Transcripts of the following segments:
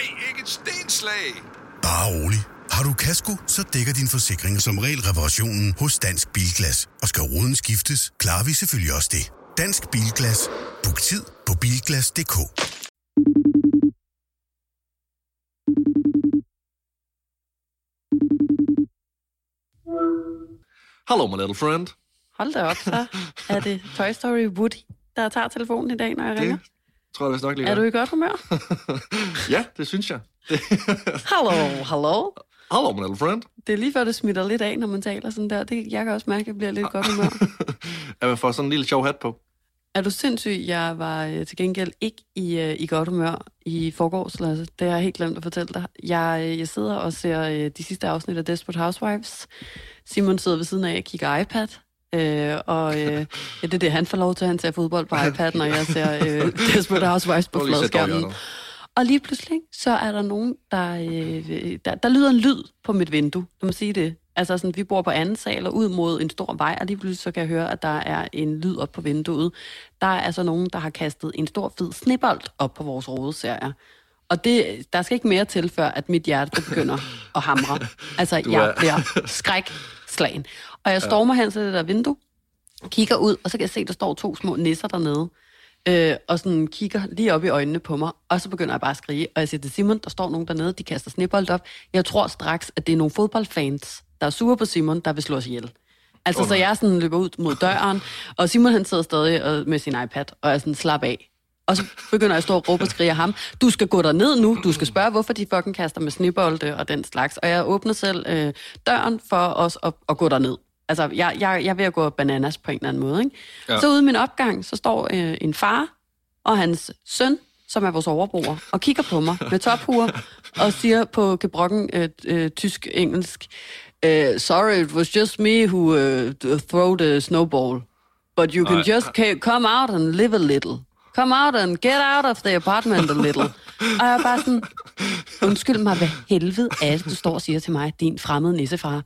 Nej, ikke et stenslag! Bare rolig. Har du kasko, så dækker din forsikring som regel reparationen hos Dansk Bilglas. Og skal ruden skiftes, klarer vi selvfølgelig også det. Dansk Bilglas. Book tid på bilglas.dk. Hello, my little friend. Hold da op, så er det Toy Story Woody, der tager telefonen i dag, når jeg ringer. Tror jeg vist nok lige. Er du i godt humør? ja, det synes jeg. Det... Hallo, hallo. Hello, my little friend. Det er lige før, det smitter lidt af, når man taler sådan der. Det, jeg kan også mærke, at jeg bliver lidt godt humør. at man får sådan en lille sjov hat på. Er du sindssyg? Jeg var øh, til gengæld ikke i, øh, i godt humør i forgårs, Lasse. Det har jeg helt glemt at fortælle dig. Jeg, øh, jeg sidder og ser øh, de sidste afsnit af Desperate Housewives. Simon sidder ved siden af og kigger iPad. Øh, og øh, ja, det er det, han får lov til. Han ser fodbold på iPad, når jeg ser øh, Desperate Housewives på fladskærmen. Og lige pludselig, så er der nogen, der, øh, der... Der lyder en lyd på mit vindue. Lad mig sige det. Altså sådan, vi bor på anden sal og ud mod en stor vej, og lige pludselig så kan jeg høre, at der er en lyd op på vinduet. Der er altså nogen, der har kastet en stor fed snibbold op på vores rode, ser jeg. Og det, der skal ikke mere til, før at mit hjerte begynder at hamre. Altså, Du jeg er- bliver skrækslagen. Og jeg stormer hen til det der vindue, kigger ud, og så kan jeg se, at der står to små nisser dernede, øh, og sådan kigger lige op i øjnene på mig, og så begynder jeg bare at skrige, og jeg siger til Simon, der står nogen dernede, de kaster snibbold op. Jeg tror straks, at det er nogle fodboldfans, der er sure på Simon, der vil slå os ihjel. Altså, Åh, så jeg sådan løber ud mod døren, og Simon han sidder stadig øh, med sin iPad, og er sådan, slap af. Og så begynder jeg at stå og råbe og skrige af ham, du skal gå ned nu, du skal spørge, hvorfor de fucking kaster med snibolde og den slags. Og jeg åbner selv øh, døren for os at, at gå derned. Altså, jeg, jeg, jeg er ved at gå bananas på en eller anden måde. Ikke? Ja. Så ude i min opgang, så står øh, en far og hans søn, som er vores overbruger, og kigger på mig med tophuer og siger på gebrokken øh, øh, tysk-engelsk, øh, sorry, it was just me who øh, throw the snowball, but you can Nej. just come out and live a little. Come out and get out of the apartment a little. Og jeg er bare sådan, undskyld mig, hvad helvede er det, du står og siger til mig, din fremmede nissefar?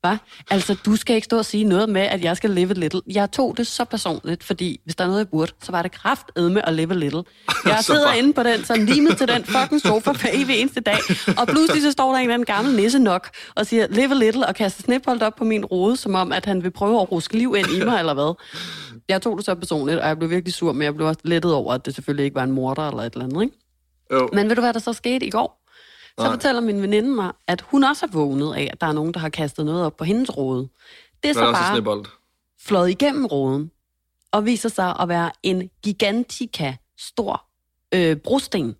Hva? Altså, du skal ikke stå og sige noget med, at jeg skal live a little. Jeg tog det så personligt, fordi hvis der er noget, jeg burde, så var det kraftedme at live a little. Jeg sidder bare- inde på den, så limet til den fucking sofa hver evig eneste dag, og pludselig så står der en eller anden gammel nisse nok, og siger, live a little, og kaster snipbold op på min rode, som om, at han vil prøve at ruske liv ind i mig, eller hvad. Jeg tog det så personligt, og jeg blev virkelig sur, men jeg blev også lettet over, at det selvfølgelig ikke var en morder eller et eller andet, ikke? Jo. Men ved du, hvad der så skete i går? Så Nej. fortæller min veninde mig, at hun også er vågnet af, at der er nogen, der har kastet noget op på hendes rode. Det er så en bare snebold. flået igennem roden, og viser sig at være en gigantika stor øh, brosten.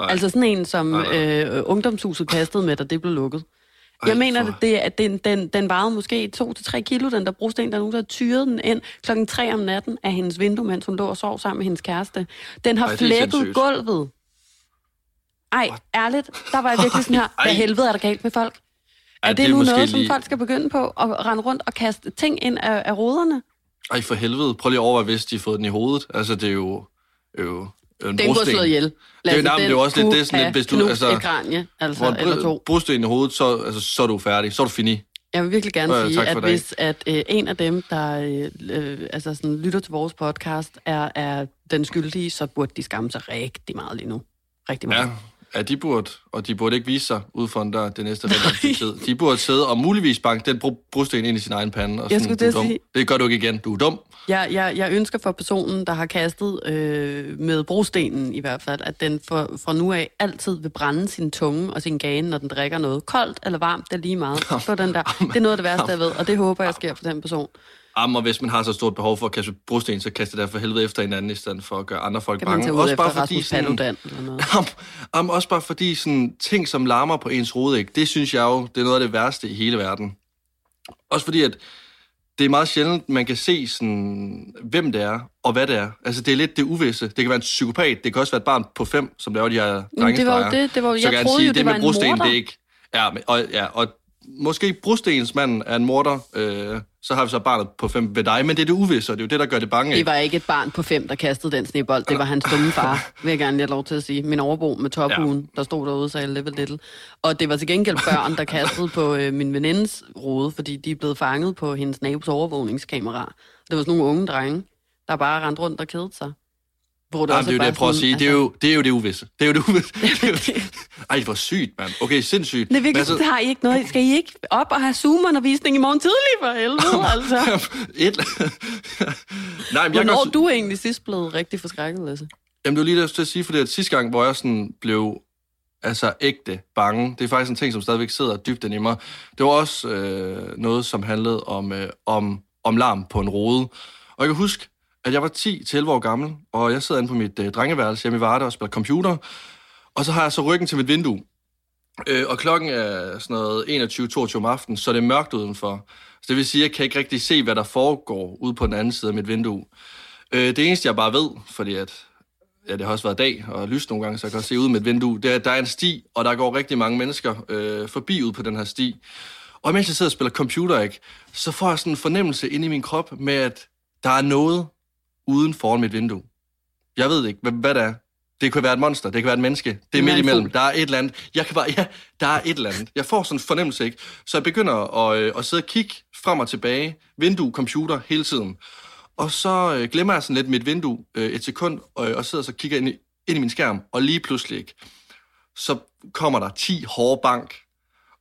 Ej. Altså sådan en, som nej. øh, ungdomshuset kastede med, da det blev lukket. Ej, Jeg mener, for- at, det, at den, den, den vejede måske 2-3 kilo, den der brosten. Der er nogen, der tyret den ind klokken 3 om natten af hendes vindue, mens hun lå og sov sammen med hendes kæreste. Den har Ej, det flækket gulvet. Ej, ærligt, der var jeg virkelig sådan her, hvad helvede er der galt med folk? Er Ej, det, er nu noget, som lige- folk skal begynde på? At rende rundt og kaste ting ind af, af ruderne? Ej, for helvede. Prøv lige at overveje, hvis de har fået den i hovedet. Altså, det er jo, jo en Den brosten. slå ihjel. Det er nej, men det er jo også lidt- det er sådan lidt, hvis du- altså- et kranje, altså, Hvor eller to. en brosten i hovedet, så, altså, så er du færdig. Så er du fini. Jeg vil virkelig gerne Øh, sige, at hvis at, øh, en af dem, der øh, øh, altså sådan, lytter til vores podcast, er, er den skyldige, så burde de skamme sig rigtig meget lige nu. Rigtig meget. Ja, ja, de burde, og de burde ikke vise sig ud for dør det næste tid. De burde sidde og muligvis banke den bro- brosten ind i sin egen pande. Og Jeg sådan, at dum. sige- Det gør du ikke igen. Du er dum. Jeg, jeg, jeg ønsker for personen, der har kastet øh, med brostenen i hvert fald, at den for, fra nu af altid vil brænde sin tunge og sin gane, når den drikker noget. Koldt eller varmt, det er lige meget. Så den der. Det er noget af det værste, jeg ved, og det håber jeg sker for den person. Jamen, og hvis man har så stort behov for at kaste brosten, så kaste det der for helvede efter hinanden, i stedet for at gøre andre folk Kan man bange. tage ud også bare fordi sådan, Paludan eller noget. Jamen, jamen, også bare fordi sådan, ting, som larmer på ens rodæg, det synes jeg jo, det er noget af det værste i hele verden. Også fordi, at det er meget sjældent, man kan se, sådan, hvem det er, og hvad det er. Altså, det er lidt det uvisse. Det kan være en psykopat, det kan også være et barn på fem, som laver de her det var jo drengestreger. det- det var jo- jeg kan troede sige, jo, det var med en brosten, morder. det er ikke... Ja, men, og, ja, og måske brostensmanden er en morder, øh, så har vi så barnet på fem ved dig, men det er det uvisse, og det er jo det, der gør det bange. Det var ikke et barn på fem, der kastede den snebold. Det var hans dumme far, vil jeg gerne lige have lov til at sige. Min overbo med tophuen, ja. der stod derude sagde live a little. Og det var til gengæld børn, der kastede på øh, min venindes rode, fordi de er blevet fanget på hendes nabos overvågningskamera. Det var sådan nogle unge drenge, der bare rendte rundt og kedede sig. Hvor Nej, det er jo det, jeg prøver at sige. Det, er jo, det er jo det uvisse. Det er jo det uvisse. Ej, hvor sygt, mand. Okay, sindssygt. Det er virkelig, altså... har I ikke noget. Skal I ikke op og have Zoom-undervisning i morgen tidlig for helvede, altså? Et... Nej, men Hvornår jeg er du egentlig sidst blevet rigtig forskrækket, Lasse? Jamen, det var lige der til at sige, for det sidste gang, hvor jeg sådan blev altså ægte bange. Det er faktisk en ting, som stadigvæk sidder dybt i mig. Det var også øh, noget, som handlede om, øh, om, om larm på en rode. Og jeg kan huske, at jeg var 10-11 år gammel, og jeg sidder inde på mit øh, drengeværelse hjemme i Varde og spiller computer, og så har jeg så ryggen til mit vindue. Øh, og klokken er sådan noget 21-22 om aftenen, så det er mørkt udenfor. Så det vil sige, at jeg kan ikke rigtig se, hvad der foregår ude på den anden side af mit vindue. Øh, det eneste, jeg bare ved, fordi at, ja, det har også været dag og lys nogle gange, så jeg kan se ud med et vindue, det er, at der er en sti, og der går rigtig mange mennesker øh, forbi ud på den her sti. Og mens jeg sidder og spiller computer, ikke, så får jeg sådan en fornemmelse inde i min krop med, at der er noget uden foran mit vindue. Jeg ved ikke, hvad, hvad det er. Det kan være et monster, det kan være et menneske. Det er midt imellem. Der er et eller andet. Jeg kan bare, ja, der er et eller andet. Jeg får sådan en fornemmelse, ikke? Så jeg begynder at, øh, at sidde og kigge frem og tilbage. Vindue, computer, hele tiden. Og så øh, glemmer jeg sådan lidt mit vindue øh, et sekund, og, og sidder så og kigger ind i, ind i min skærm. Og lige pludselig, ikke? Så kommer der 10 hårde bank.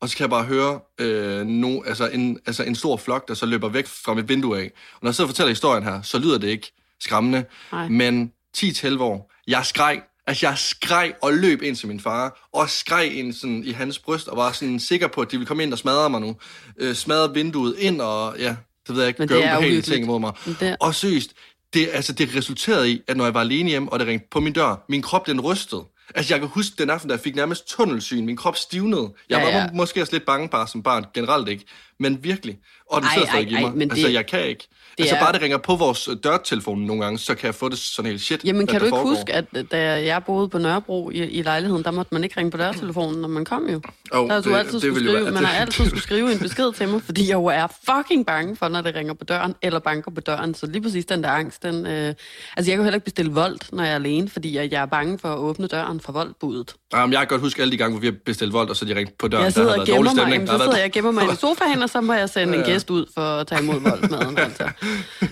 Og så kan jeg bare høre øh, no, altså en, altså en stor flok, der så løber væk fra mit vindue af. Og når jeg sidder og fortæller historien her, så lyder det ikke skræmmende. Nej. Men 10-11 år, jeg skreg Altså, jeg skreg og løb ind til min far, og skreg ind sådan, i hans bryst, og var sådan sikker på, at de ville komme ind og smadre mig nu. Øh, smadre vinduet ind, og ja, det ved jeg ikke, gøre ubehagelige ting mod mig. Det... Og seriøst, det, altså, det resulterede i, at når jeg var alene hjemme, og det ringte på min dør, min krop den rystede. Altså, jeg kan huske den aften, der jeg fik nærmest tunnelsyn. Min krop stivnede. Jeg ja, ja. var måske også lidt bange bare som barn, generelt ikke. Men virkelig. Og den sidder stadig i mig. Men altså, det... jeg kan ikke. Det altså er... bare det ringer på vores øh, dørtelefon nogle gange, så kan jeg få det sådan helt shit. Jamen kan du ikke foregår. huske, at øh, da jeg boede på Nørrebro i, i lejligheden, der måtte man ikke ringe på dørtelefonen, når man kom jo. Oh, der, du det, altid det, skrive, være, man har altid skulle skrive en besked til mig, fordi jeg jo er fucking bange for, når det ringer på døren, eller banker på døren. Så lige præcis den der angst, den... Øh... Altså jeg kan heller ikke bestille vold, når jeg er alene, fordi jeg, jeg er bange for at åbne døren for voldbudet. Jamen, jeg kan godt huske alle de gange, hvor vi har bestilt vold, og så de ringt på døren. Jeg sidder der og gemmer mig, jamen, så sidder jeg gemmer mig i sofaen, og så må jeg sende ja, en gæst ud for at tage imod voldsmaden. Altså.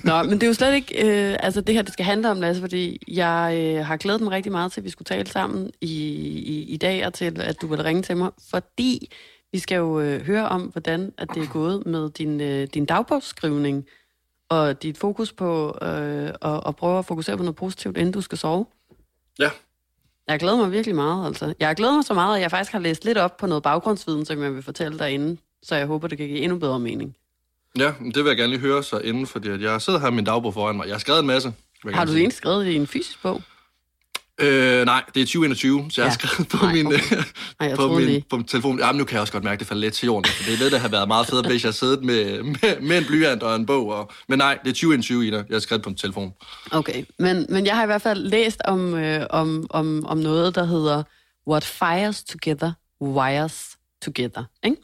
Nå, men det er jo slet ikke øh, altså det her, det skal handle om, Lasse, fordi jeg øh, har glædet mig rigtig meget til, at vi skulle tale sammen i, i, i dag, og til, at du vil ringe til mig, fordi vi skal jo øh, høre om, hvordan at det er gået med din, øh, din dagbogsskrivning, og dit fokus på øh, at, at prøve at fokusere på noget positivt, inden du skal sove. Ja. Jeg glæder mig virkelig meget, altså. Jeg glæder mig så meget, at jeg faktisk har læst lidt op på noget baggrundsviden, som jeg vil fortælle derinde, så jeg håber, det kan give endnu bedre mening. Ja, det vil jeg gerne lige høre så inden, fordi at jeg sidder her med min dagbog foran mig. Jeg har skrevet en masse. Har du egentlig skrevet i en fysisk bog? Øh, nej, det er 2021, så jeg ja. har skrevet på nej, min, okay. nej, på min på min telefon. Jamen, nu kan jeg også godt mærke, at det falder lidt til jorden. For det er lidt, der har været meget fedt, hvis jeg har siddet med, med, med en blyant og en bog. Og, men nej, det er 2021, Ida. Jeg har skrevet på min telefon. Okay, men, men jeg har i hvert fald læst om, øh, om, om, om noget, der hedder What fires together, wires together. Ikke?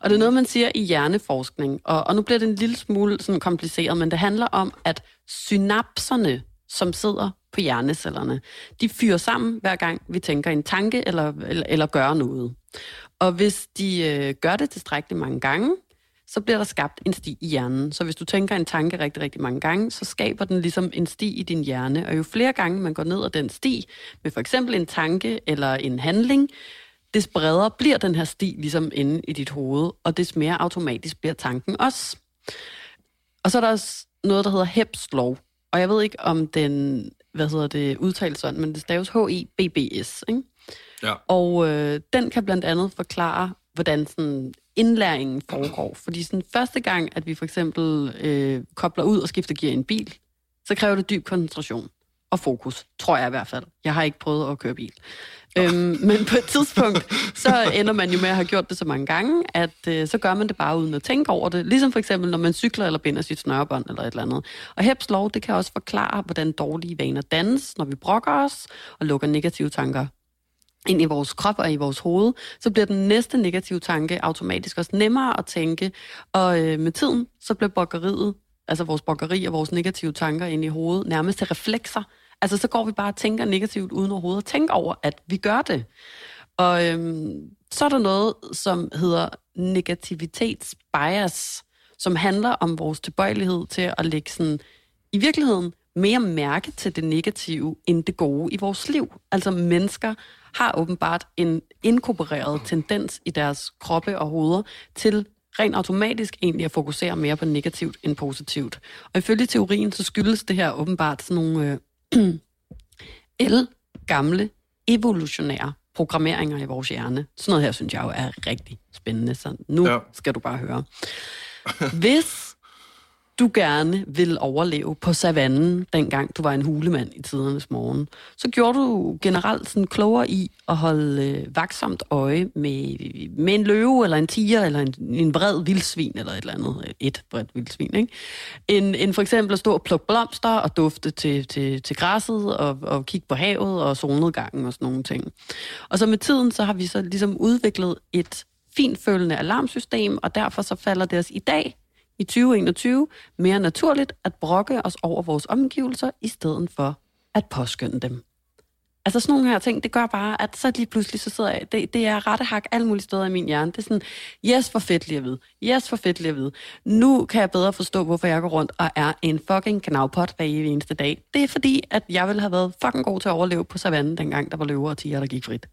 Og det er noget, man siger i hjerneforskning. Og, og nu bliver det en lille smule sådan kompliceret, men det handler om, at synapserne, som sidder på hjernecellerne, de fyrer sammen, hver gang vi tænker en tanke eller, eller, eller gør noget. Og hvis de øh, gør det tilstrækkeligt mange gange, så bliver der skabt en sti i hjernen. Så hvis du tænker en tanke rigtig, rigtig mange gange, så skaber den ligesom en sti i din hjerne. Og jo flere gange man går ned ad den sti, med for eksempel en tanke eller en handling, des bredere bliver den her sti ligesom inde i dit hoved, og des mere automatisk bliver tanken også. Og så er der også noget, der hedder Hebs lov. Og jeg ved ikke, om den, hvad hedder det, udtales sådan, men det staves H-I-B-B-S, ikke? Ja. Og øh, den kan blandt andet forklare, hvordan sådan indlæringen foregår. Fordi sådan første gang, at vi for eksempel øh, kobler ud og skifter gear i en bil, så kræver det dyb koncentration og fokus, tror jeg i hvert fald. Jeg har ikke prøvet at køre bil. Øhm, men på et tidspunkt, så ender man jo med at have gjort det så mange gange, at øh, så gør man det bare uden at tænke over det. Ligesom for eksempel, når man cykler eller binder sit snørebånd eller et eller andet. Og Hebs lov, det kan også forklare, hvordan dårlige vaner dannes, når vi brokker os og lukker negative tanker ind i vores krop og i vores hoved, så bliver den næste negative tanke automatisk også nemmere at tænke. Og øh, med tiden, så bliver brokkeriet, altså vores brokkeri og vores negative tanker ind i hovedet, nærmest til reflekser, Altså, så går vi bare og tænker negativt uden overhovedet at tænke over, at vi gør det. Og øhm, så er der noget, som hedder negativitetsbias, som handler om vores tilbøjelighed til at lægge sådan, i virkeligheden mere mærke til det negative end det gode i vores liv. Altså mennesker har åbenbart en inkorporeret tendens i deres kroppe og hoveder til rent automatisk egentlig at fokusere mere på negativt end positivt. Og ifølge teorien, så skyldes det her åbenbart sådan nogle øh, el gamle evolutionære programmeringer i vores hjerne. Sådan noget her, synes jeg jo er rigtig spændende, så nu ja. skal du bare høre. Hvis du gerne vil overleve på savannen, dengang du var en hulemand i tidernes morgen, så gjorde du generelt sådan klogere i at holde øh, vaksomt øje med, med en løve, eller en tiger, eller en, en bred vildsvin, eller et eller andet. Øh, et bredt vildsvin, ikke? En, en for eksempel at stå og plukke blomster og dufte til, til, til græsset, og, og kigge på havet og solnedgangen og sådan nogle ting. Og så med tiden, så har vi så ligesom udviklet et finfølende alarmsystem, og derfor så falder det os i dag i 2021 mere naturligt at brokke os over vores omgivelser, i stedet for at påskynde dem. Altså sådan nogle her ting, det gør bare, at så lige pludselig så sidder jeg, det, det er rettehak alle mulige steder i min hjerne. Det er sådan, yes, for fedt lige at vide. Yes, for fedt lige at vide. Nu kan jeg bedre forstå, hvorfor jeg går rundt og er en fucking knavpot hver eneste dag. Det er fordi, at jeg ville have været fucking god til at overleve på savannen, dengang der var løver og tiger, der gik frit.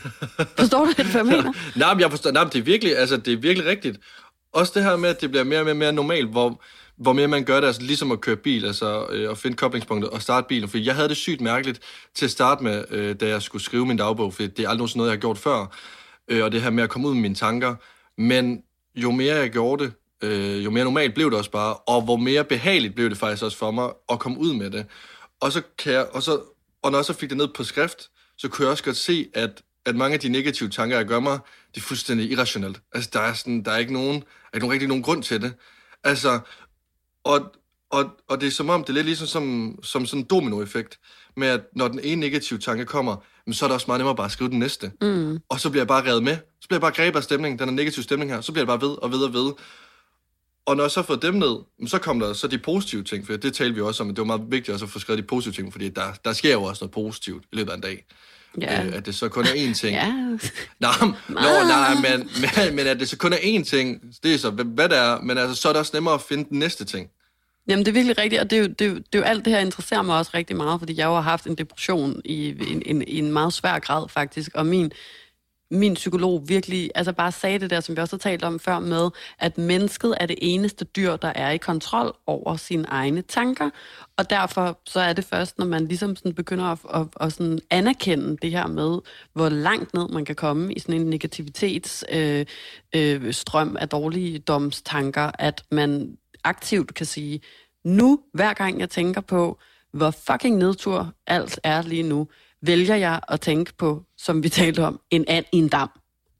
Forstår du det, hvad jeg mener? nej, men jeg forstår, nej, det er virkelig, altså, det er virkelig rigtigt. Også det her med, at det bliver mere og mere, mere normalt, hvor, hvor mere man gør det, altså ligesom at køre bil, altså øh, at finde koblingspunktet og starte bilen. For jeg havde det sygt mærkeligt til at starte med, øh, da jeg skulle skrive min dagbog, for det er aldrig noget, jeg har gjort før. Øh, og det her med at komme ud med mine tanker. Men jo mere jeg gjorde det, øh, jo mere normalt blev det også bare, og hvor mere behageligt blev det faktisk også for mig at komme ud med det. Og så kan jeg, og så, og når jeg så fik det ned på skrift, så kunne jeg også godt se, at at mange af de negative tanker, jeg gør mig, det er fuldstændig irrationelt. Altså, der er, sådan, der er ikke nogen, ikke nogen, rigtig nogen grund til det. Altså, og, og, og det er som om, det er lidt ligesom som, som sådan en dominoeffekt, med at når den ene negative tanke kommer, så er det også meget nemmere bare at skrive den næste. Mm. Og så bliver jeg bare revet med. Så bliver jeg bare grebet af stemningen, den er negative stemning her, så bliver jeg bare ved og ved og ved. Og når jeg så får dem ned, så kommer der så de positive ting, for det talte vi også om, at det var meget vigtigt også at få skrevet de positive ting, fordi der, der sker jo også noget positivt i løbet af en dag. Ja. Øh, at det så kun er én ting. ja. Nå, nå, nej, men, men, men at det så kun er én ting, det er så, hvad det er, men altså, så er det også nemmere at finde den næste ting. Jamen, det er virkelig rigtigt, og det er, jo, det, er jo, det er jo alt det her interesserer mig også rigtig meget, fordi jeg jo har haft en depression i en, en, i en meget svær grad faktisk, og min, min psykolog virkelig altså bare sagde det der, som vi også har talt om før med, at mennesket er det eneste dyr, der er i kontrol over sine egne tanker, og derfor så er det først, når man ligesom sådan begynder at, at, at sådan anerkende det her med, hvor langt ned man kan komme i sådan en negativitetsstrøm øh, øh, strøm af dårlige domstanker, at man aktivt kan sige, nu hver gang jeg tænker på, hvor fucking nedtur alt er lige nu, vælger jeg at tænke på, som vi talte om, en and i en dam,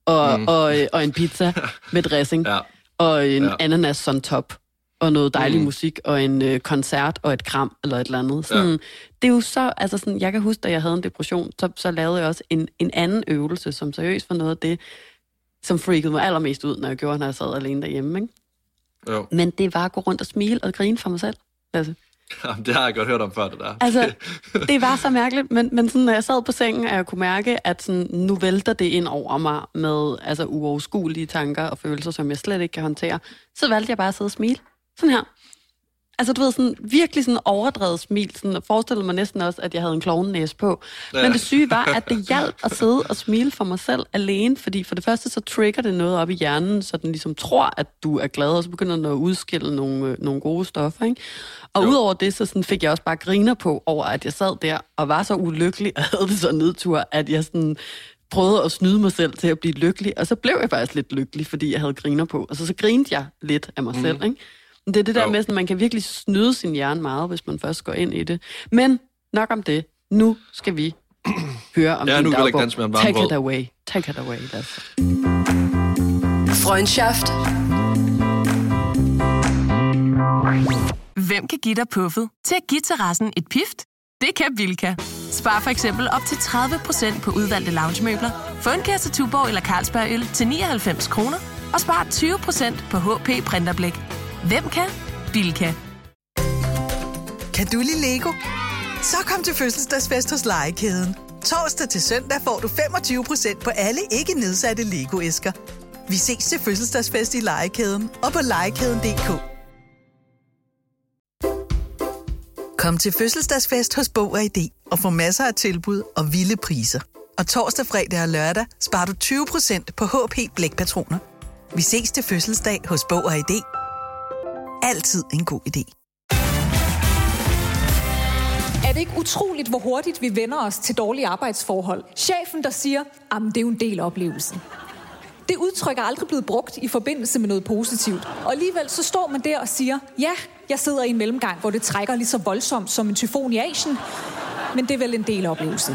og, mm. og, øh, og en pizza med dressing, ja. og en ja. ananas on top, og noget dejlig mm. musik, og en øh, koncert, og et kram, eller et eller andet. Sådan, ja. Det er jo så, altså sådan, jeg kan huske, da jeg havde en depression, så, så lavede jeg også en, en anden øvelse, som seriøst var noget af det, som freakede mig allermest ud, når jeg gjorde, når jeg sad alene derhjemme. Ikke? Jo. Men det var at gå rundt og smile og grine for mig selv. Altså. Jamen, det har jeg godt hørt om før, det der. Altså, det var så mærkeligt, men, men sådan, når jeg sad på sengen, og jeg kunne mærke, at sådan, nu vælter det ind over mig med altså, uoverskuelige tanker og følelser, som jeg slet ikke kan håndtere, så valgte jeg bare at sidde og smile. Sådan her. Altså, du ved, sådan virkelig sådan overdrevet smil. Sådan, forestillede mig næsten også, at jeg havde en klovnenæs på. Ja. Men det syge var, at det hjalp at sidde og smile for mig selv alene, fordi for det første så trigger det noget op i hjernen, så den ligesom tror, at du er glad, og så begynder den at udskille nogle, øh, nogle gode stoffer, ikke? Og jo. udover det, så sådan fik jeg også bare griner på over, at jeg sad der og var så ulykkelig, og havde det så nedtur, at jeg sådan prøvede at snyde mig selv til at blive lykkelig, og så blev jeg faktisk lidt lykkelig, fordi jeg havde griner på. Og så, så grinede jeg lidt af mig mm. selv, ikke? Det er det der jo. med, at man kan virkelig snyde sin hjerne meget, hvis man først går ind i det. Men nok om det. Nu skal vi høre om ja, din nu dagbog. Danse med en Take it away. Take it away. That's... Freundschaft. Hvem kan give dig puffet til at give terrassen et pift? Det kan Bilka. Spar for eksempel op til 30% på udvalgte loungemøbler. Få en kasse Tuborg eller Carlsberg øl til 99 kroner. Og spar 20% på HP Printerblæk. Hvem kan? Bilka. Kan du lide Lego? Så kom til fødselsdagsfest hos Legekæden. Torsdag til søndag får du 25% på alle ikke nedsatte Lego-æsker. Vi ses til fødselsdagsfest i Legekæden og på legekæden.dk. Kom til fødselsdagsfest hos Bog og ID og få masser af tilbud og vilde priser. Og torsdag, fredag og lørdag sparer du 20% på HP Blækpatroner. Vi ses til fødselsdag hos Bog og ID. Altid en god idé. Er det ikke utroligt, hvor hurtigt vi vender os til dårlige arbejdsforhold? Chefen, der siger, at det er jo en del af oplevelsen. Det udtryk er aldrig blevet brugt i forbindelse med noget positivt. Og alligevel så står man der og siger, ja, jeg sidder i en mellemgang, hvor det trækker lige så voldsomt som en tyfon i Asien, men det er vel en del af oplevelsen.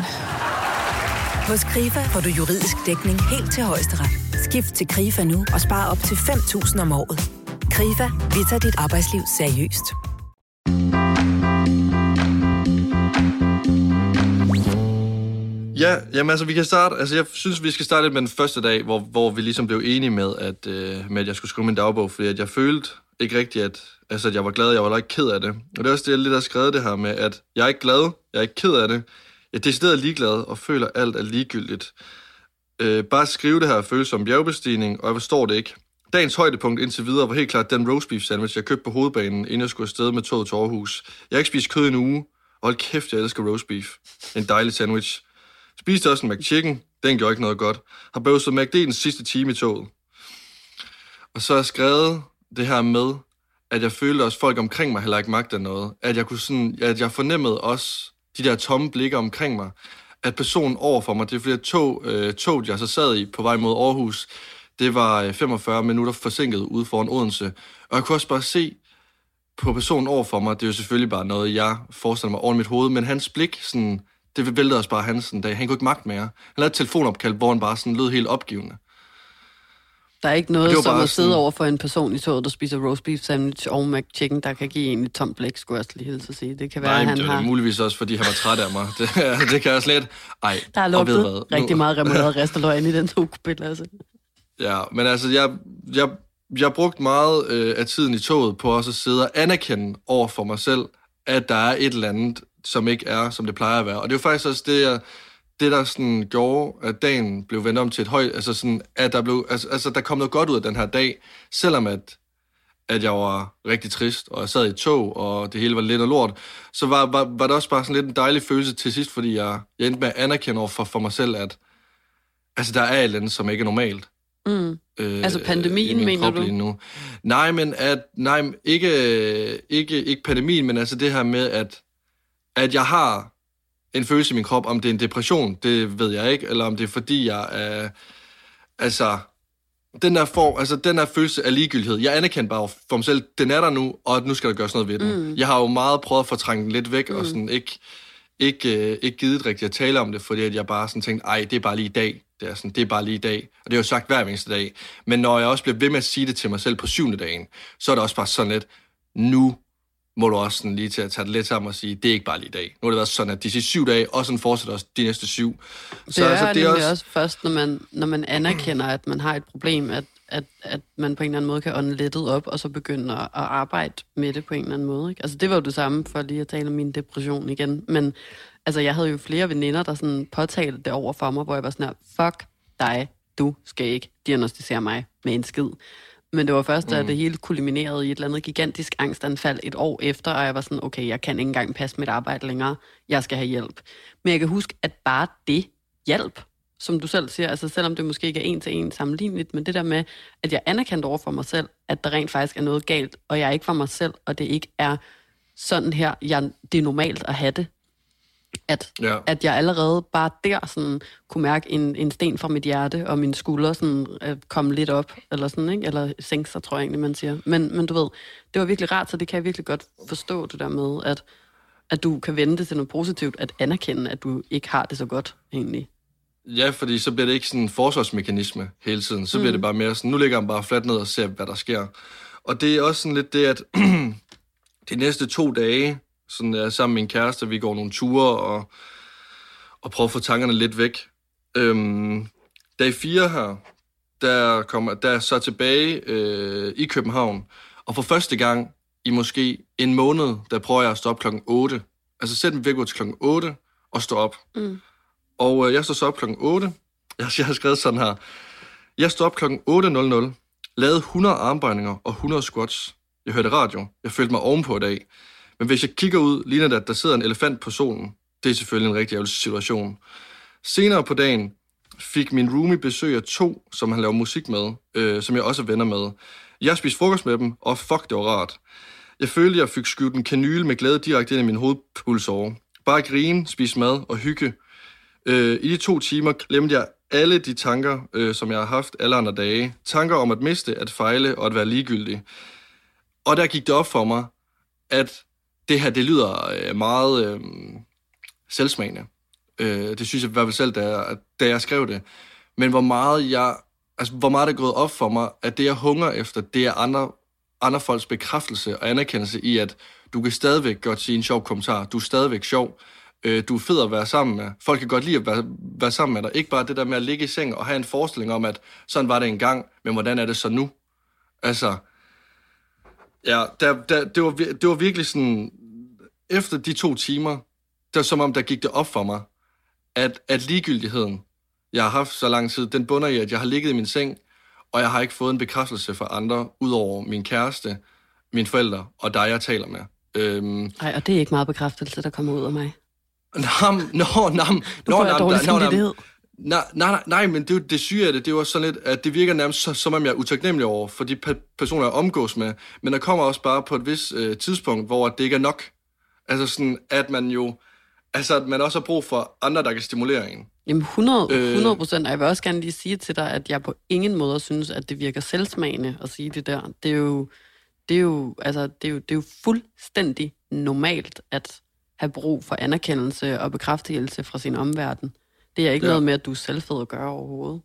Hos KRIFA får du juridisk dækning helt til højesteret. Skift til KRIFA nu og spar op til 5.000 om året. KRIFA, vi tager dit arbejdsliv seriøst. Ja, jamen altså, vi kan starte, altså jeg synes, vi skal starte lidt med den første dag, hvor, hvor vi ligesom blev enige med, at, øh, med, at jeg skulle skrive min dagbog, fordi at jeg følte ikke rigtigt, at, altså, at jeg var glad, jeg var ikke ked af det. Og det er også det, jeg lidt har skrevet det her med, at jeg er ikke glad, jeg er ikke ked af det, jeg er decideret ligeglad og føler, at alt er ligegyldigt. Øh, bare skrive det her føles som bjergbestigning, og jeg forstår det ikke. Dagens højdepunkt indtil videre var helt klart den roast beef sandwich, jeg købte på hovedbanen, inden jeg skulle afsted med toget til Aarhus. Jeg har ikke spist kød i en uge, og hold kæft, jeg elsker roast beef. En dejlig sandwich. Spiste også en McChicken, den gjorde ikke noget godt. Har bøvset McD den sidste time i toget. Og så har jeg skrevet det her med, at jeg følte også, folk omkring mig heller ikke magte noget. At jeg, kunne sådan, at jeg fornemmede også de der tomme blikke omkring mig. At personen over for mig, det er flere tog, øh, tog, jeg så sad i på vej mod Aarhus, det var 45 øh, minutter forsinket ude foran Odense. Og jeg kunne også bare se på personen over for mig, det er jo selvfølgelig bare noget, jeg forestiller mig over mit hoved, men hans blik, sådan, det væltede også bare hans en dag. Han kunne ikke magt mere. Han lavede et telefonopkald, hvor han bare sådan lød helt opgivende. Der er ikke noget som at sidde sådan... over for en person i toget, der spiser roast beef sandwich og McChicken, der kan give en et tomt blik, skulle jeg også lige hilse at sige. Det kan være, Nej, han det har... er muligvis også, fordi han var træt af mig. Det, det kan jeg slet... Ej, der er lugtet rigtig meget remoulade resteløg i den togkupil, altså. Ja, men altså, jeg, jeg, jeg brugte meget øh, af tiden i toget på også at sidde og anerkende over for mig selv, at der er et eller andet, som ikke er, som det plejer at være. Og det er jo faktisk også det, jeg, det der sådan gjorde, at dagen blev vendt om til et højt, altså sådan, at der blev, altså, altså der kom noget godt ud af den her dag, selvom at, at jeg var rigtig trist, og jeg sad i et tog, og det hele var lidt og lort, så var, var, var det også bare sådan lidt en dejlig følelse til sidst, fordi jeg, jeg endte med at anerkende over for, for mig selv, at altså, der er et eller andet, som ikke er normalt. Mm. Øh, altså pandemien, mener du? Nu. Nej, men at, nej, ikke, ikke, ikke pandemien, men altså det her med, at, at jeg har en følelse i min krop, om det er en depression, det ved jeg ikke, eller om det er fordi, jeg er... Altså, den der, for, altså, den der følelse af ligegyldighed, jeg anerkender bare for mig selv, den er der nu, og nu skal der gøres noget ved den. Mm. Jeg har jo meget prøvet at fortrænge den lidt væk, mm. og sådan ikke, ikke, øh, ikke givet rigtigt at tale om det, fordi at jeg bare sådan tænkte, ej, det er bare lige i dag. Det er, sådan, det er bare lige i dag. Og det er jo sagt hver eneste dag. Men når jeg også bliver ved med at sige det til mig selv på syvende dagen, så er det også bare sådan lidt, nu må du også sådan lige til at tage det lidt sammen og sige, det er ikke bare lige i dag. Nu har det været sådan, at de sidste syv dage, og sådan fortsætter også de næste syv. Så, det er, altså, det er også... også først, når man, når man anerkender, at man har et problem, at, at, at man på en eller anden måde kan ånde lettet op, og så begynde at, at arbejde med det på en eller anden måde. Ikke? Altså det var jo det samme, for lige at tale om min depression igen. Men altså, jeg havde jo flere veninder, der sådan påtalte det over for mig, hvor jeg var sådan her, fuck dig, du skal ikke diagnostisere mig med en skid. Men det var først, da mm. det hele kulminerede i et eller andet gigantisk angstanfald et år efter, og jeg var sådan, okay, jeg kan ikke engang passe mit arbejde længere, jeg skal have hjælp. Men jeg kan huske, at bare det hjælp, som du selv siger, altså selvom det måske ikke er en til en sammenligneligt, men det der med, at jeg anerkendte over for mig selv, at der rent faktisk er noget galt, og jeg ikke var mig selv, og det ikke er sådan her, jeg, det er normalt at have det, at, ja. at jeg allerede bare der sådan, kunne mærke en, en sten fra mit hjerte, og min skulder sådan, uh, kom lidt op, eller sådan, ikke? eller sænke sig, tror jeg egentlig, man siger. Men, men du ved, det var virkelig rart, så det kan jeg virkelig godt forstå, det der med, at, at du kan vende det til noget positivt, at anerkende, at du ikke har det så godt, egentlig. Ja, fordi så bliver det ikke sådan en forsvarsmekanisme hele tiden. Så mm. bliver det bare mere sådan, nu ligger han bare fladt ned og ser, hvad der sker. Og det er også sådan lidt det, at de næste to dage, sådan er sammen med min kæreste, vi går nogle ture og, og prøver at få tankerne lidt væk. Øhm, dag 4 her, der, kommer, der er så tilbage øh, i København, og for første gang i måske en måned, der prøver jeg at stå op klokken 8. Altså sætte en vækkeur til klokken 8 og stå op. Mm. Og øh, jeg står så op klokken 8. Jeg, jeg har skrevet sådan her. Jeg står op klokken 8.00, lavede 100 armbøjninger og 100 squats. Jeg hørte radio. Jeg følte mig ovenpå i dag. Men hvis jeg kigger ud, ligner det, at der sidder en elefant på solen. Det er selvfølgelig en rigtig ærgerlig situation. Senere på dagen fik min roomie besøg af to, som han laver musik med, øh, som jeg også er venner med. Jeg spiste frokost med dem, og fuck, det var rart. Jeg følte, jeg fik skudt en kanyle med glæde direkte ind i min hovedpulsåre. Bare grine, spise mad og hygge. Øh, I de to timer glemte jeg alle de tanker, øh, som jeg har haft alle andre dage. Tanker om at miste, at fejle og at være ligegyldig. Og der gik det op for mig, at det her, det lyder øh, meget øh, selvsmagende. Øh, det synes jeg i hvert fald selv, da jeg, da jeg skrev det. Men hvor meget jeg, altså hvor meget det er gået op for mig, at det jeg hunger efter, det er andre, andre folks bekræftelse og anerkendelse i, at du kan stadigvæk godt sige en sjov kommentar. Du er stadigvæk sjov. Øh, du er fed at være sammen med. Folk kan godt lide at være, være sammen med dig. Ikke bare det der med at ligge i seng og have en forestilling om, at sådan var det engang, men hvordan er det så nu? Altså, ja, der, der, det, var, det var virkelig sådan, efter de to timer, det var som om, der gik det op for mig, at, at ligegyldigheden, jeg har haft så lang tid, den bunder i, at jeg har ligget i min seng, og jeg har ikke fået en bekræftelse fra andre, udover min kæreste, mine forældre og dig, jeg taler med. Øhm, Ej, og det er ikke meget bekræftelse, der kommer ud af mig. Nam, nå, nam, du får nam, dårlig samvittighed. Nej, nej, nej, men det, det syge af det, det var sådan lidt, at det virker nærmest så, som om jeg er utaknemmelig over for de personer, jeg omgås med. Men der kommer også bare på et vis øh, tidspunkt, hvor det ikke er nok. Altså sådan, at man jo Altså, at man også har brug for andre, der kan stimulere en. Jamen 100, 100 øh. procent, og jeg vil også gerne lige sige til dig, at jeg på ingen måde synes, at det virker selvsmagende at sige det der. Det er jo, det er jo, altså, det er jo, det er jo fuldstændig normalt at have brug for anerkendelse og bekræftelse fra sin omverden. Det er ikke ja. noget med, at du er selvfed at gøre overhovedet.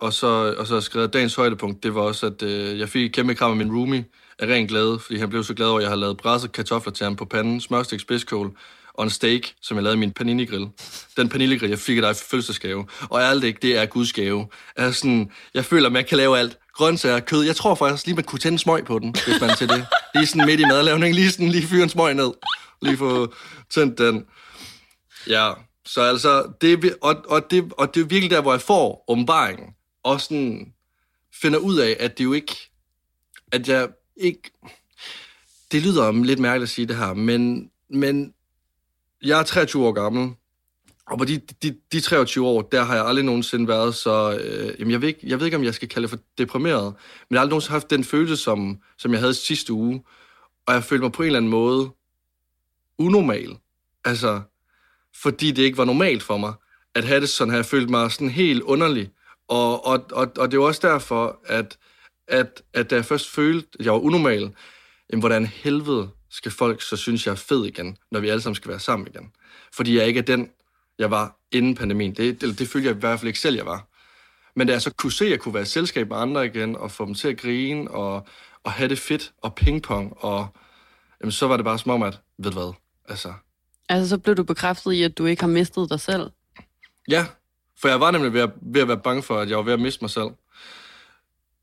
Og så, og så skrevet, dagens højdepunkt, det var også, at øh, jeg fik et kæmpe kram af min roomie af ren glæde, fordi han blev så glad over, at jeg har lavet bræsset kartofler til ham på panden, smørstik spidskål, og en steak, som jeg lavede i min panini-grill. Den panini-grill, jeg fik af dig i fødselsdagsgave. Og alt ikke, det er Guds gave. Altså sådan, jeg føler, at man kan lave alt. Grøntsager, kød. Jeg tror faktisk lige, man kunne tænde smøg på den, hvis man til det. Lige sådan midt i madlavning, lige sådan, lige fyre en smøg ned. Lige få tændt den. Ja, så altså, det, og, og, det, og det er virkelig der, hvor jeg får åbenbaringen. Og sådan finder ud af, at det jo ikke, at jeg ikke, det lyder lidt mærkeligt at sige det her, men, men jeg er 23 år gammel, og på de, de, de 23 år, der har jeg aldrig nogensinde været så... Øh, jamen jeg, ved ikke, jeg ved ikke, om jeg skal kalde det for deprimeret, men jeg har aldrig nogensinde haft den følelse, som, som jeg havde sidste uge. Og jeg følte mig på en eller anden måde unormal. Altså, fordi det ikke var normalt for mig at have det sådan her. Jeg følte mig sådan helt underlig. Og, og, og, og det var også derfor, at, at, at da jeg først følte, at jeg var unormal, jamen, hvordan helvede skal folk så synes, jeg er fed igen, når vi alle sammen skal være sammen igen. Fordi jeg ikke er den, jeg var inden pandemien. Det, det, det følte jeg i hvert fald ikke selv, jeg var. Men da jeg så kunne se, at jeg kunne være i selskab med andre igen, og få dem til at grine, og, og have det fedt, og pingpong, og jamen, så var det bare som om, at, ved du hvad, altså... Altså, så blev du bekræftet i, at du ikke har mistet dig selv? Ja, for jeg var nemlig ved at, ved at være bange for, at jeg var ved at miste mig selv.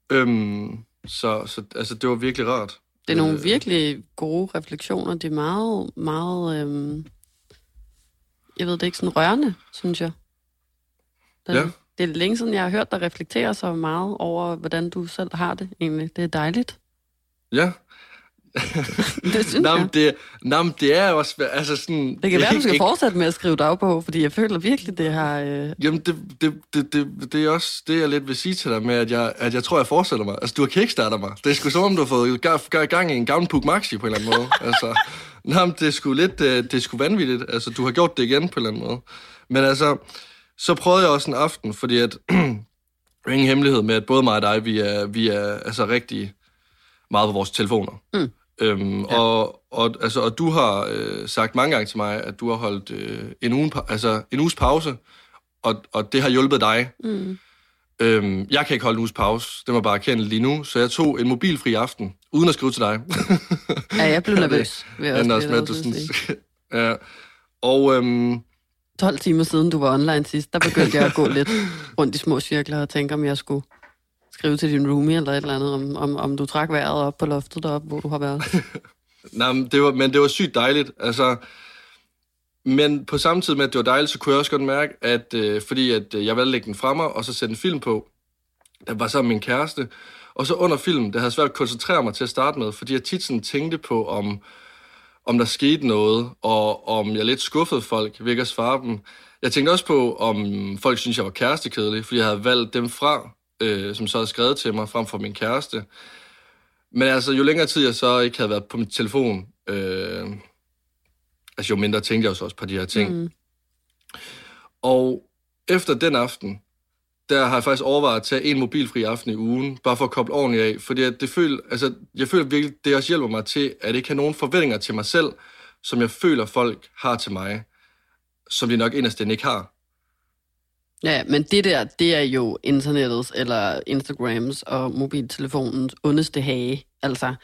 Øhm, så, så altså, det var virkelig rart. Det er nogle øh, virkelig gode refleksioner. Det er meget, meget... Øhm, jeg ved det ikke, sådan rørende, synes jeg. Det, ja. Det er længe siden, jeg har hørt dig reflektere så meget over, hvordan du selv har det egentlig. Det er dejligt. Ja, det synes Nå, jeg. Det, nå, det er også... Altså sådan, det kan være, du skal ikke, fortsætte med at skrive dagbog, fordi jeg føler virkelig, det har... Øh... Jamen, det, det, det, det, det er også det, jeg lidt vil sige til dig med, at jeg, at jeg tror, jeg fortsætter mig. Altså, du har kickstarter mig. Det er sgu som om, du har fået gang, gang i en gammel Puk Maxi på en eller anden måde. altså, nå, det er sgu lidt... Øh, det er sgu vanvittigt. Altså, du har gjort det igen på en eller anden måde. Men altså, så prøvede jeg også en aften, fordi at... ingen hemmelighed med, at både mig og dig, vi er, vi er altså rigtig meget på vores telefoner. Mm. Øhm, ja. og, og, altså, og du har øh, sagt mange gange til mig, at du har holdt øh, en, uge, altså, en uges pause, og, og det har hjulpet dig. Mm. Øhm, jeg kan ikke holde en uges pause, det må bare erkende lige nu, så jeg tog en mobilfri aften, uden at skrive til dig. ja, jeg blev nervøs. Vil også, med, du sådan, ja. Og... Øhm, 12 timer siden du var online sidst, der begyndte jeg at gå lidt rundt i små cirkler og tænke, om jeg skulle skrive til din roomie eller et eller andet, om, om, om du trak vejret op på loftet deroppe, hvor du har været. Nej, men det, var, men det var sygt dejligt. Altså, men på samme tid med, at det var dejligt, så kunne jeg også godt mærke, at øh, fordi at, øh, jeg valgte at lægge den fremme og så sætte en film på, der var sammen med min kæreste, og så under filmen, der havde svært at koncentrere mig til at starte med, fordi jeg tit sådan tænkte på, om, om der skete noget, og om jeg lidt skuffede folk ved ikke at svare dem. Jeg tænkte også på, om folk synes, jeg var kærestekedelig, fordi jeg havde valgt dem fra, øh, som så havde skrevet til mig, frem for min kæreste. Men altså, jo længere tid jeg så ikke havde været på min telefon, øh, altså jo mindre tænkte jeg også på de her ting. Mm. Og efter den aften, der har jeg faktisk overvejet at tage en mobilfri aften i ugen, bare for at koble ordentligt af, fordi det føler, altså, jeg føler virkelig, det også hjælper mig til, at ikke have nogen forventninger til mig selv, som jeg føler, folk har til mig, som de nok inderst ikke har. Ja, men det der, det er jo internettets eller Instagrams og mobiltelefonens ondeste hage. Altså,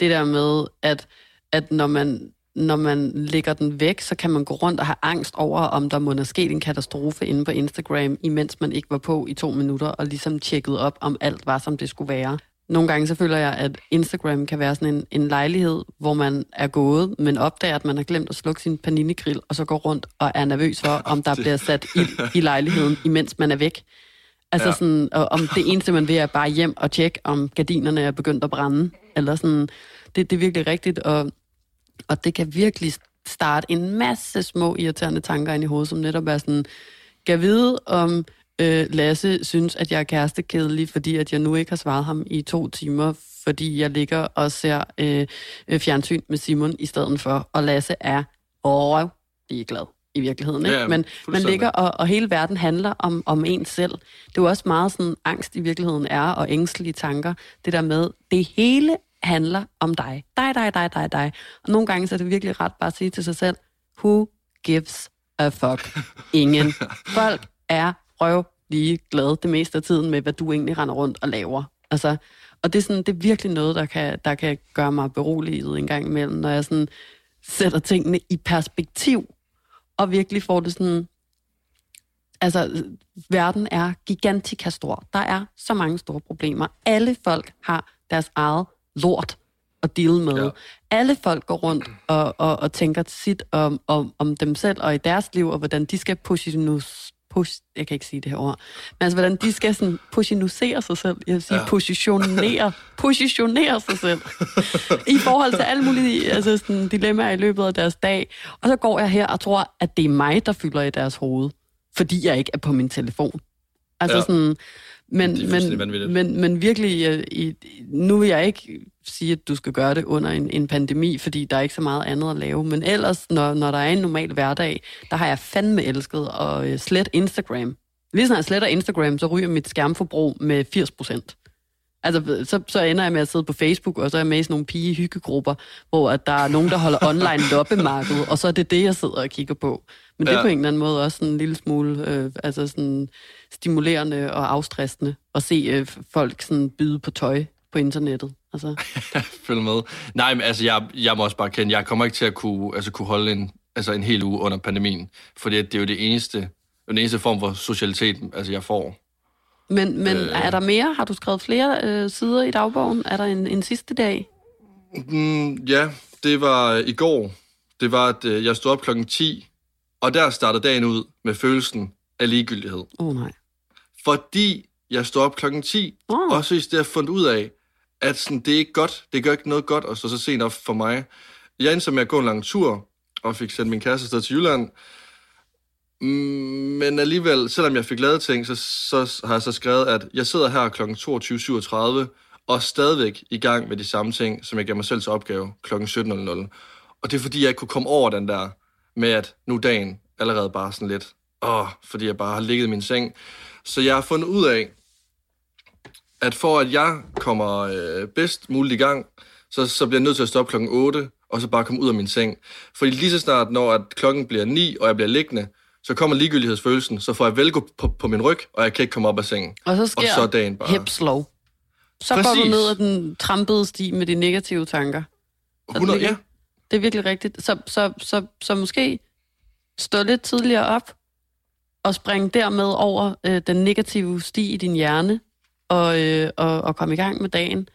det der med, at, at når man når man lægger den væk, så kan man gå rundt og have angst over, om der må have sket en katastrofe inde på Instagram, imens man ikke var på i to minutter, og ligesom tjekket op, om alt var, som det skulle være. Nogle gange så føler jeg, at Instagram kan være sådan en, en lejlighed, hvor man er gået, men opdager, at man har glemt at slukke sin paninegrill, og så går rundt og er nervøs for, om der bliver sat i, i lejligheden, imens man er væk. Altså ja. sådan, og om det eneste, man vil, er bare hjem og tjekke, om gardinerne er begyndt at brænde. Eller sådan, det, det er virkelig rigtigt, og og det kan virkelig starte en masse små irriterende tanker ind i hovedet, som netop er sådan, kan vide om øh, Lasse synes, at jeg er kærestekedelig, fordi at jeg nu ikke har svaret ham i to timer, fordi jeg ligger og ser øh, fjernsyn med Simon i stedet for, og Lasse er åh, det er glad i virkeligheden. Ikke? Ja, men man ligger, og, og hele verden handler om, om en selv. Det er jo også meget sådan, angst i virkeligheden er, og ængstelige tanker. Det der med, det hele handler om dig. Dig, dig, dig, dig, dig. Og nogle gange så er det virkelig ret bare at sige til sig selv, who gives a fuck? Ingen. Folk er røv lige glade det meste af tiden med, hvad du egentlig render rundt og laver. Altså, og det er, sådan, det er virkelig noget, der kan, der kan gøre mig beroliget en gang imellem, når jeg sådan sætter tingene i perspektiv, og virkelig får det sådan... Altså, verden er gigantika stor. Der er så mange store problemer. Alle folk har deres eget lort at deal med. Ja. Alle folk går rundt og, og, og tænker sit om, om, om dem selv og i deres liv, og hvordan de skal positionus, push, jeg kan ikke sige det her ord, men altså, hvordan de skal sådan positionere sig selv, jeg vil sige ja. positionere, positionere sig selv, i forhold til alle mulige altså sådan, dilemmaer i løbet af deres dag. Og så går jeg her og tror, at det er mig, der fylder i deres hoved, fordi jeg ikke er på min telefon. Altså ja. sådan, men, men, men, men virkelig, i, nu vil jeg ikke sige, at du skal gøre det under en, en pandemi, fordi der er ikke så meget andet at lave. Men ellers, når, når der er en normal hverdag, der har jeg fandme elsket at uh, slette Instagram. Lige når jeg sletter Instagram, så ryger mit skærmforbrug med 80 procent. Altså, så, så ender jeg med at sidde på Facebook, og så er jeg med i sådan nogle pige-hyggegrupper, hvor at der er nogen, der holder online loppemarked, og så er det det, jeg sidder og kigger på. Men ja. det er på en eller anden måde også en lille smule øh, altså sådan stimulerende og afstressende at se øh, folk sådan byde på tøj på internettet. Altså. Følg med. Nej, men altså, jeg, jeg må også bare kende, jeg kommer ikke til at kunne, altså, kunne holde en, altså, en hel uge under pandemien, fordi det er jo det eneste, den eneste form for socialitet, altså, jeg får. Men, men øh, er der mere? Har du skrevet flere øh, sider i dagbogen? Er der en, en sidste dag? Mm, ja, det var i går. Det var, at øh, jeg stod op klokken 10, og der startede dagen ud med følelsen af ligegyldighed. Åh oh, nej. Fordi jeg stod op klokken 10, oh. og så i stedet fundet ud af, at sådan, det er ikke godt, det gør ikke noget godt at stå så sent op for mig. Jeg endte med at gå en lang tur, og fik sendt min kæreste sted til Jylland. Mm, men alligevel, selvom jeg fik lavet ting, så, så har jeg så skrevet, at jeg sidder her kl. 22.37 og stadigvæk i gang med de samme ting, som jeg gav mig selv til opgave kl. 17.00. Og det er fordi, jeg ikke kunne komme over den der med, at nu dagen allerede bare sådan lidt, åh, fordi jeg bare har ligget i min seng. Så jeg har fundet ud af, at for at jeg kommer øh, bedst muligt i gang, så, så bliver jeg nødt til at stoppe klokken 8, og så bare komme ud af min seng. Fordi lige så snart, når at klokken bliver 9, og jeg bliver liggende, så kommer ligegyldighedsfølelsen, så får jeg velgo på, på min ryg, og jeg kan ikke komme op af sengen. Og så sker og så dagen bare... hipslov. Så Præcis. går du ned ad den trampede sti med de negative tanker. 100, ja. Det er virkelig rigtigt. Så, så, så, så måske stå lidt tidligere op, og springe dermed over øh, den negative sti i din hjerne, og, øh, og, og komme i gang med dagen.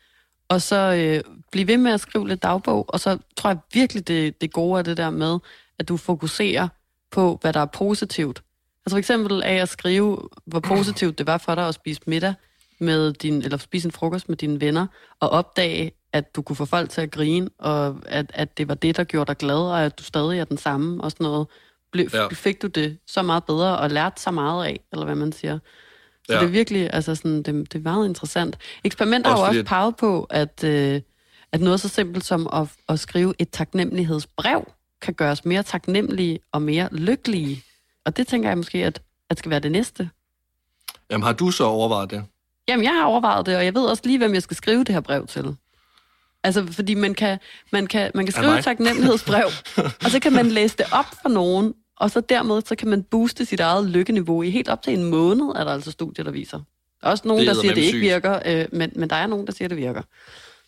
Og så øh, blive ved med at skrive lidt dagbog, og så tror jeg virkelig, det, det gode er det der med, at du fokuserer på, hvad der er positivt. Altså for eksempel af at skrive, hvor positivt det var for dig at spise middag med din, eller spise en frokost med dine venner, og opdage, at du kunne få folk til at grine, og at, at det var det, der gjorde dig glad, og at du stadig er den samme og sådan noget. Blev, Ja. ja. Fik du det så meget bedre og lærte så meget af, eller hvad man siger. Så Ja. det er virkelig, altså sådan, det, det er meget interessant. Eksperimenter har Også jo fordi, også peget på, at, øh, at noget så simpelt som at, at skrive et taknemmelighedsbrev, kan gøre os mere taknemmelige og mere lykkelige. Og det tænker jeg måske, at, at skal være det næste. Jamen, har du så overvejet det? Jamen, jeg har overvejet det, og jeg ved også lige, hvem jeg skal skrive det her brev til. Altså, fordi man kan, man kan, man kan skrive et taknemmelighedsbrev, og så kan man læse det op for nogen, og så dermed så kan man booste sit eget lykkeniveau i helt op til en måned, er der altså studier, der viser. Der er også nogen, Det er der siger, at det ikke virker, øh, men, men der er nogen, der siger, at det virker.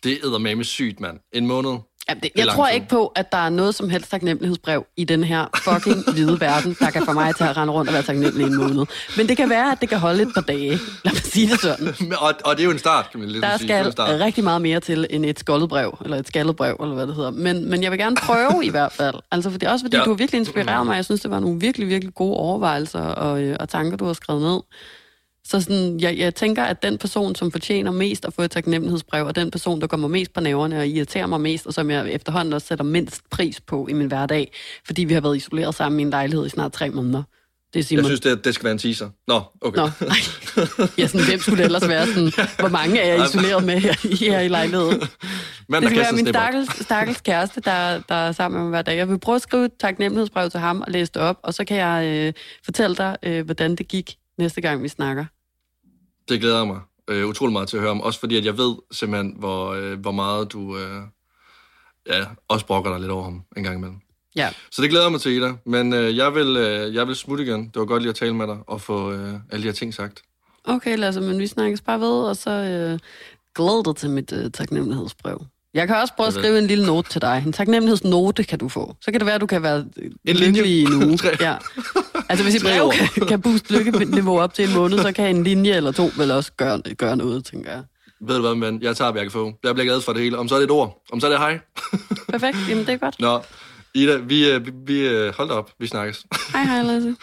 Det er med sygt, mand. En måned. Jamen, det, jeg lang tror tid. ikke på, at der er noget som helst taknemmelighedsbrev i den her fucking hvide verden, der kan få mig til at rende rundt og være taknemmelig i en måned. Men det kan være, at det kan holde et par dage. Lad mig sige det sådan. Og, og det er jo en start, kan man lidt Der sige. Det skal start. rigtig meget mere til end et skoldet brev, eller et skaldet brev, eller hvad det hedder. Men, men jeg vil gerne prøve i hvert fald. Altså, for det er også fordi, Ja. du har virkelig inspireret mig. Jeg synes, det var nogle virkelig, virkelig gode overvejelser og, øh, og tanker, du har skrevet ned. Så sådan, jeg, jeg tænker, at den person, som fortjener mest at få et taknemmelighedsbrev, er den person, der kommer mest på næverne og irriterer mig mest, og som jeg efterhånden også sætter mindst pris på i min hverdag, fordi vi har været isoleret sammen i en lejlighed i snart tre måneder. Det er Simon. Jeg synes, det, det skal være en teaser. Nå, okay. Nå, nej. Ja, sådan, hvem skulle det ellers være? Sådan, hvor mange er jeg isoleret med her, her i lejligheden? Mand, Det skal være min stakkels, stakkels kæreste, der, der er sammen med mig hver dag. Jeg vil prøve at skrive et taknemmelighedsbrev til ham og læse det op, og så kan jeg øh, fortælle dig, øh, hvordan det gik næste gang, vi snakker. Det glæder mig øh, utrolig meget til at høre om. Også fordi, at jeg ved simpelthen, hvor, øh, hvor meget du øh, ja, også brokker dig lidt over ham en gang imellem. Ja. Så det glæder jeg mig til, Ida. Men øh, jeg, vil, øh, jeg vil smutte igen. Det var godt lige at tale med dig og få øh, alle de her ting sagt. Okay, Lasse, men vi snakkes bare ved, og så øh, glæder dig til mit øh, taknemmelighedsbrev. Jeg kan også prøve at skrive en lille note til dig. En taknemmelighedsnote kan du få. Så kan det være, at du kan være En linje. lykkelig i en uge. Ja. Altså, hvis et brev kan, kan booste lykkeniveau op til en måned, så kan en linje eller to vel også gøre, gøre noget, tænker jeg. Ved du hvad, men jeg tager, hvad jeg kan få. Jeg bliver glad for det hele. Om så er det et ord. Om så er det hej. Perfekt, jamen det er godt. Nå, Ida, vi, øh, vi, vi øh, hold da op. Vi snakkes. Hej, hej, Lasse.